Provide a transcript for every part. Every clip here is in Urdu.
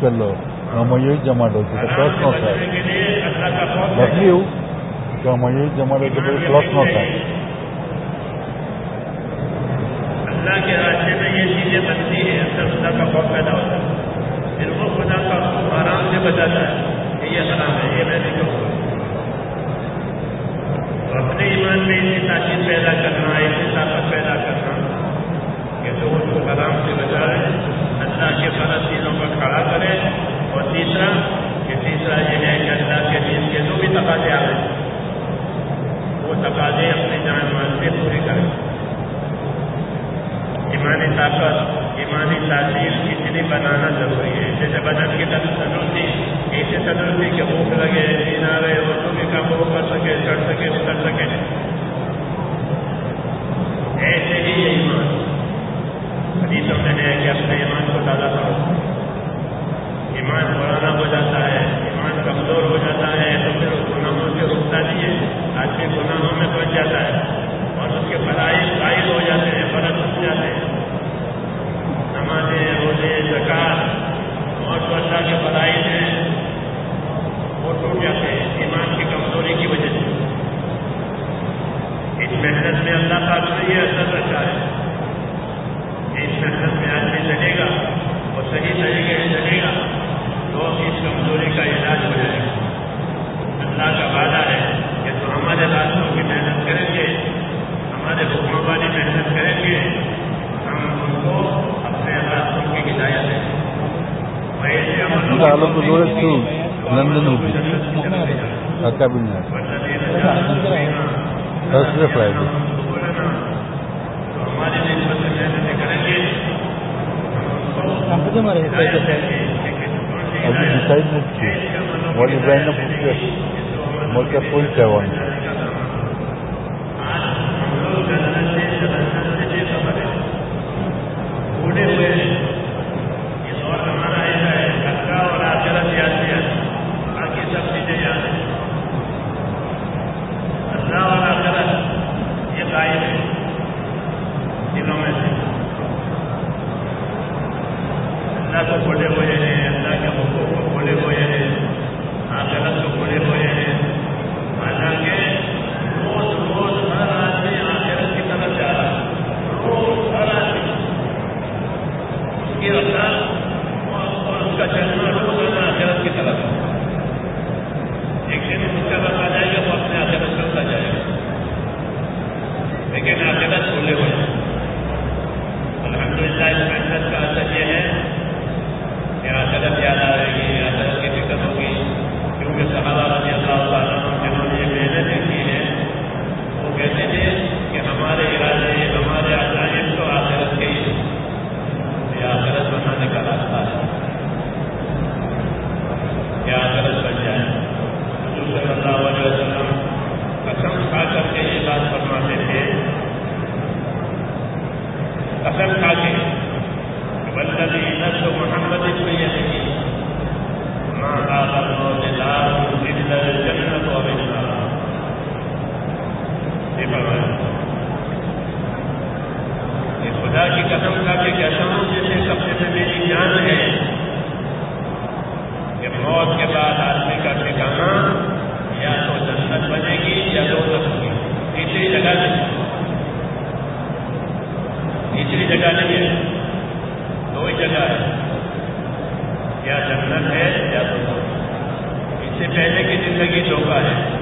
چلو ہمایوں جمع ہوتی ہے پلس نو تھا بدلی ہوں تو ہم જમાડે કે પછી પ્લસ ન થાય اللہ کے راستے میں یہ چیزیں بنتی ہیں خدا کا خوف پیدا ہوتا ہے۔ پھر وہ خدا کا آرام سے ہے کہ یہ ہے، یہ میں نے اپنے ایمان میں اتنی پیدا کرنا، اتنی طاقت پیدا کرنا کہ لوگوں کو آرام سے بچا رہے اللہ کے فرض چیزوں کو کھڑا کرے اور تیسرا کہ تیسرا یہ ہے کہ اللہ کے دین کے جو بھی تقاضے آ رہے وہ تقاضے اپنی جان مان سے پورے کریں۔ ایمانی طاقت، ایمانی تعلیم اتنی بنانا ضروری ہے۔ جیسے بدن کی تندرستی ایسی تندرستی کے بھوک لگے دین آ رہے، وضو بھی کم وہ کر سکے، چڑھ سکے اتر سکے۔ ایسے ہی ایمان۔ ابھی تو میں نے کہ اپنے زیادہ تھا ایمان پر جی۔ وہ زندگی دھوکا ہے۔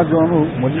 mas eu amo um monte de.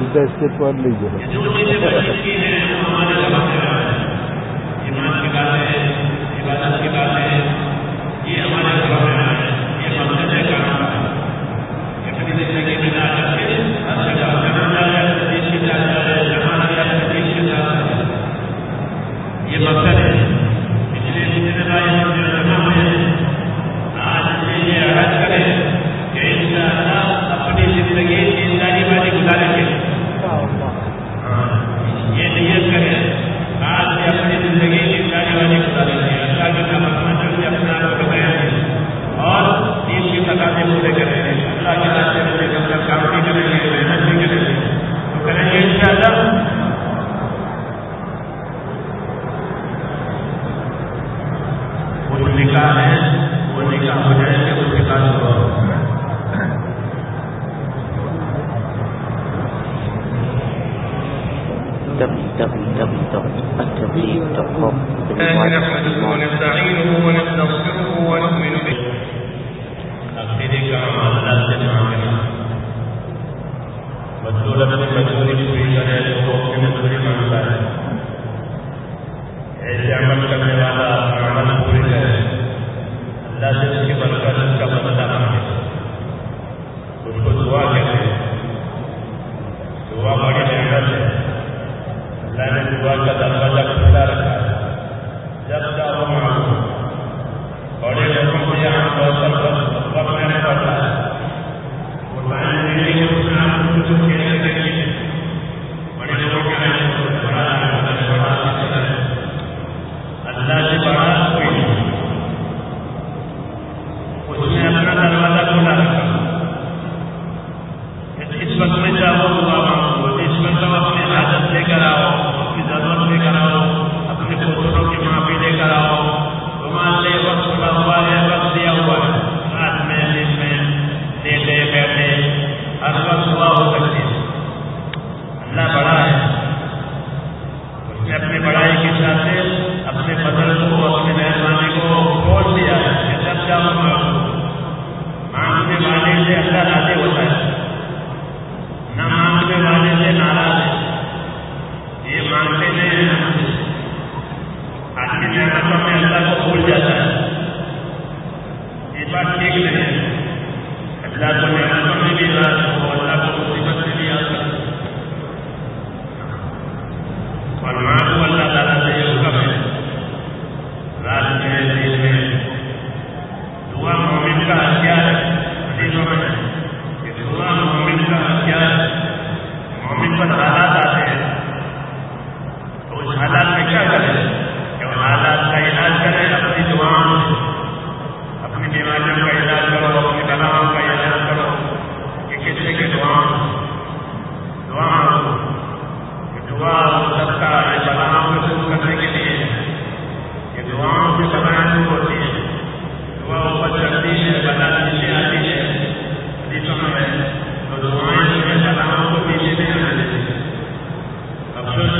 سیدھا پڑھ پر لیجیے۔ ایمان کی باتیں عبادت